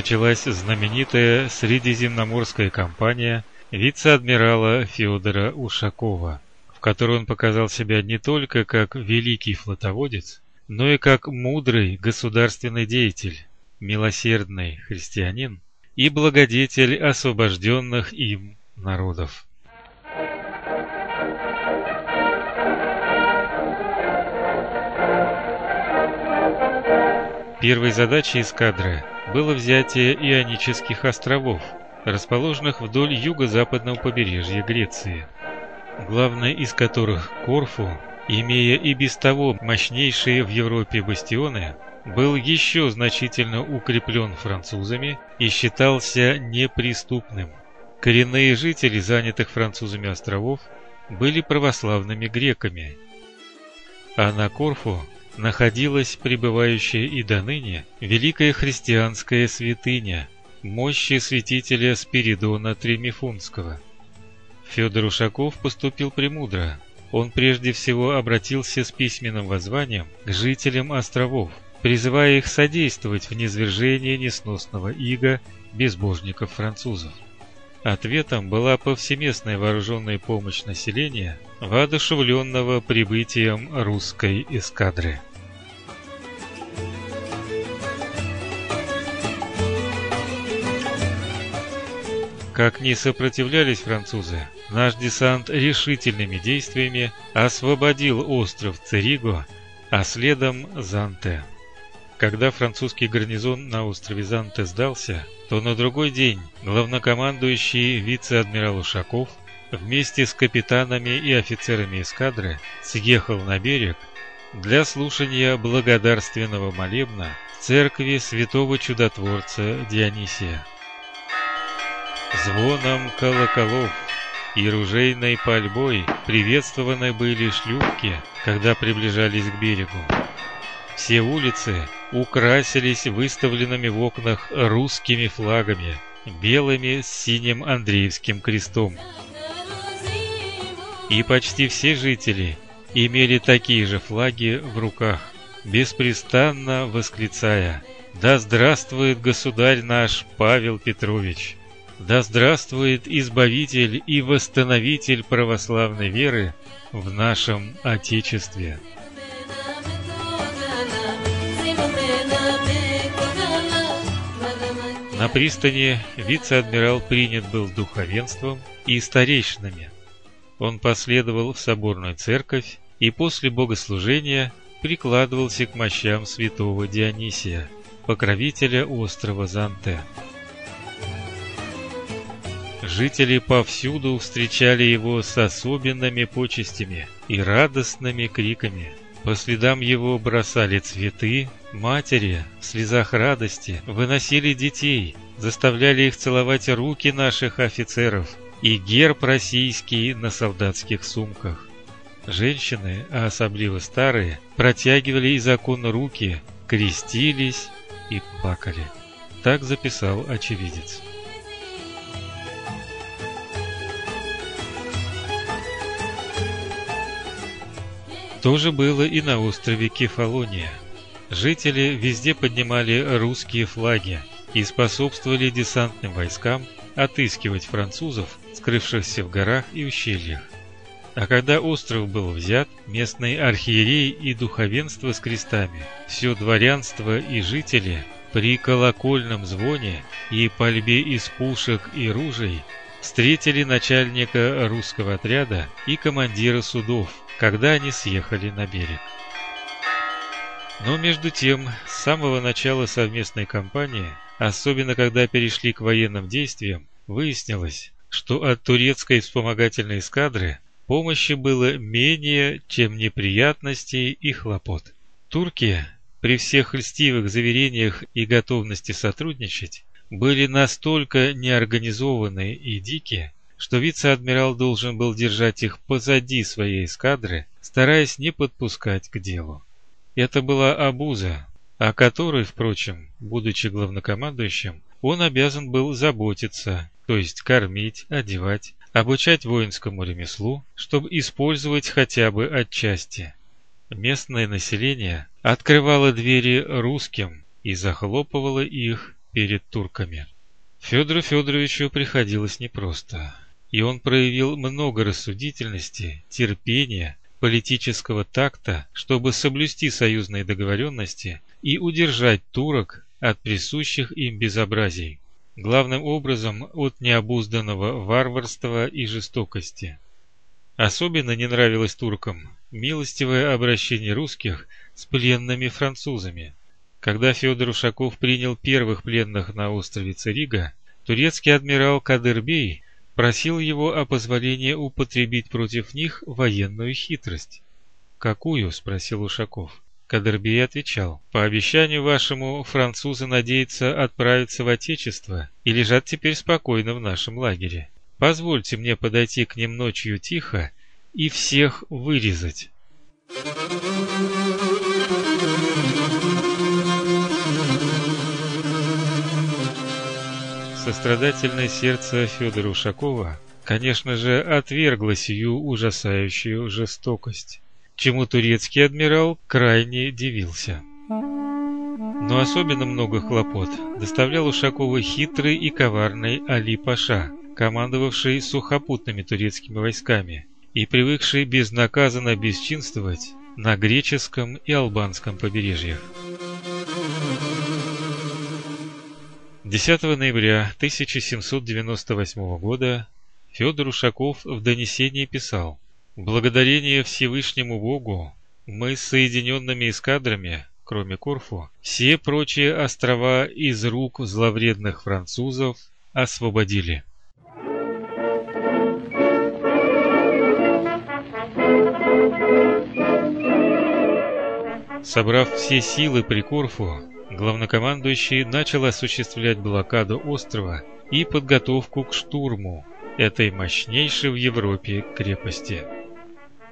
началась знаменитая Средиземноморская кампания вице-адмирала Федора Ушакова, в которой он показал себя не только как великий флотоводец, но и как мудрый государственный деятель, милосердный христианин и благодетель освобожденных им народов. Первой задачей эскадры было взятие Ионических островов, расположенных вдоль юго-западного побережья Греции, главный из которых Корфу, имея и без того мощнейшие в Европе бастионы, был еще значительно укреплен французами и считался неприступным. Коренные жители занятых французами островов были православными греками, а на Корфу находилась пребывающая и до ныне великая христианская святыня, мощи святителя Спиридона Тремифунского. Федор Ушаков поступил премудро. Он прежде всего обратился с письменным воззванием к жителям островов, призывая их содействовать в низвержении несносного ига безбожников французов. Ответом была повсеместная вооруженная помощь населения, воодушевленного прибытием русской эскадры. Как ни сопротивлялись французы, наш десант решительными действиями освободил остров Цериго, а следом Занте. Когда французский гарнизон на острове Занте сдался, то на другой день главнокомандующий вице-адмирал Ушаков вместе с капитанами и офицерами эскадры съехал на берег для слушания благодарственного молебна в церкви святого чудотворца Дионисия. Звоном колоколов и ружейной пальбой приветствованы были шлюпки, когда приближались к берегу. Все улицы украсились выставленными в окнах русскими флагами, белыми с синим Андреевским крестом. И почти все жители имели такие же флаги в руках, беспрестанно восклицая «Да здравствует государь наш Павел Петрович!» Да здравствует Избавитель и Восстановитель православной веры в нашем Отечестве! На пристани вице-адмирал принят был духовенством и старейшинами. Он последовал в соборную церковь и после богослужения прикладывался к мощам святого Дионисия, покровителя острова Занте. Жители повсюду встречали его с особенными почестями и радостными криками. По следам его бросали цветы, матери в слезах радости выносили детей, заставляли их целовать руки наших офицеров и герб российский на солдатских сумках. Женщины, а особливо старые, протягивали из окон руки, крестились и плакали. Так записал очевидец. То же было и на острове Кефалония. Жители везде поднимали русские флаги и способствовали десантным войскам отыскивать французов, скрывшихся в горах и ущельях. А когда остров был взят, местные архиереи и духовенство с крестами, все дворянство и жители при колокольном звоне и пальбе из пушек и ружей встретили начальника русского отряда и командира судов, когда они съехали на берег. Но между тем, с самого начала совместной кампании, особенно когда перешли к военным действиям, выяснилось, что от турецкой вспомогательной эскадры помощи было менее, чем неприятностей и хлопот. Турки, при всех льстивых заверениях и готовности сотрудничать, были настолько неорганизованы и дикие, что вице-адмирал должен был держать их позади своей эскадры, стараясь не подпускать к делу. Это была обуза, о которой, впрочем, будучи главнокомандующим, он обязан был заботиться, то есть кормить, одевать, обучать воинскому ремеслу, чтобы использовать хотя бы отчасти. Местное население открывало двери русским и захлопывало их перед турками. Федору Федоровичу приходилось непросто, и он проявил много рассудительности, терпения, политического такта, чтобы соблюсти союзные договоренности и удержать турок от присущих им безобразий, главным образом от необузданного варварства и жестокости. Особенно не нравилось туркам милостивое обращение русских с пленными французами. Когда Федор Ушаков принял первых пленных на острове Царига, турецкий адмирал Кадырбей просил его о позволении употребить против них военную хитрость. «Какую?» – спросил Ушаков. Кадырбей отвечал, «По обещанию вашему, французы надеются отправиться в Отечество и лежат теперь спокойно в нашем лагере. Позвольте мне подойти к ним ночью тихо и всех вырезать». Сострадательное сердце Федора Ушакова, конечно же, отвергло сию ужасающую жестокость, чему турецкий адмирал крайне дивился. Но особенно много хлопот доставлял Ушакову хитрый и коварный Али Паша, командовавший сухопутными турецкими войсками и привыкший безнаказанно бесчинствовать на греческом и албанском побережьях. 10 ноября 1798 года Федор Ушаков в донесении писал «Благодарение Всевышнему Богу мы с соединенными эскадрами, кроме Корфу, все прочие острова из рук зловредных французов освободили». Собрав все силы при Корфу, главнокомандующий начал осуществлять блокаду острова и подготовку к штурму этой мощнейшей в Европе крепости.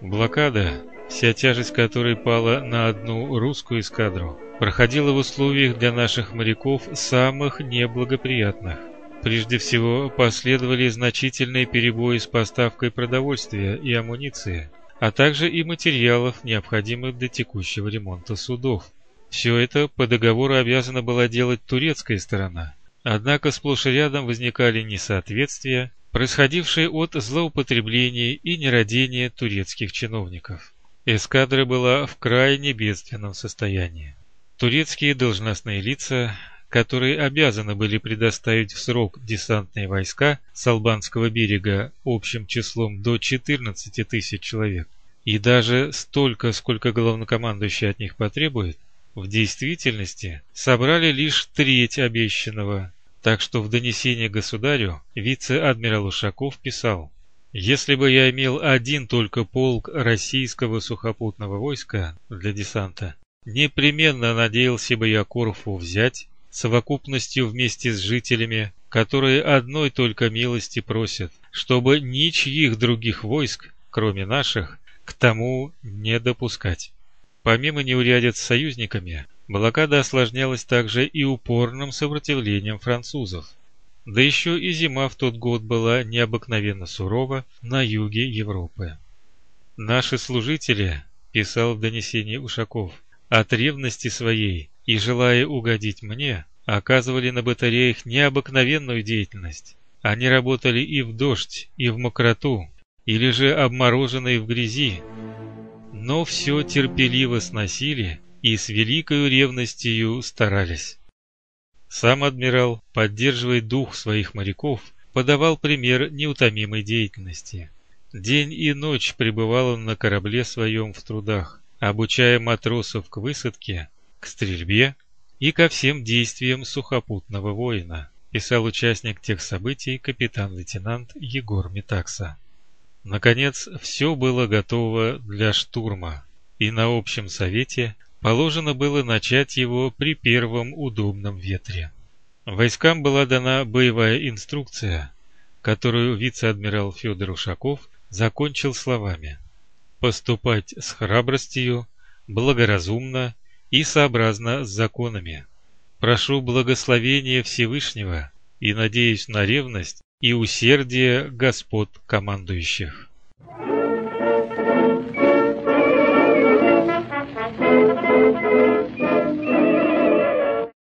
Блокада, вся тяжесть которой пала на одну русскую эскадру, проходила в условиях для наших моряков самых неблагоприятных. Прежде всего, последовали значительные перебои с поставкой продовольствия и амуниции, а также и материалов, необходимых для текущего ремонта судов. Все это по договору обязана была делать турецкая сторона. Однако сплошь и рядом возникали несоответствия, происходившие от злоупотреблений и нерадения турецких чиновников. Эскадра была в крайне бедственном состоянии. Турецкие должностные лица, которые обязаны были предоставить в срок десантные войска с албанского берега общим числом до 14 тысяч человек, и даже столько, сколько главнокомандующий от них потребует, в действительности собрали лишь треть обещанного, так что в донесении государю вице-адмирал Ушаков писал «Если бы я имел один только полк российского сухопутного войска для десанта, непременно надеялся бы я Корфу взять совокупностью вместе с жителями, которые одной только милости просят, чтобы ничьих других войск, кроме наших, к тому не допускать». Помимо неурядиц с союзниками, блокада осложнялась также и упорным сопротивлением французов. Да еще и зима в тот год была необыкновенно сурова на юге Европы. «Наши служители», — писал в донесении Ушаков, — «от ревности своей и желая угодить мне, оказывали на батареях необыкновенную деятельность. Они работали и в дождь, и в мокроту, или же обмороженные в грязи, но все терпеливо сносили и с великою ревностью старались. Сам адмирал, поддерживая дух своих моряков, подавал пример неутомимой деятельности. День и ночь пребывал он на корабле своем в трудах, обучая матросов к высадке, к стрельбе и ко всем действиям сухопутного воина, писал участник тех событий капитан-лейтенант Егор Метакса. Наконец, все было готово для штурма, и на общем совете положено было начать его при первом удобном ветре. Войскам была дана боевая инструкция, которую вице-адмирал Федор Ушаков закончил словами «Поступать с храбростью, благоразумно и сообразно с законами. Прошу благословения Всевышнего и надеюсь на ревность и усердие господ командующих.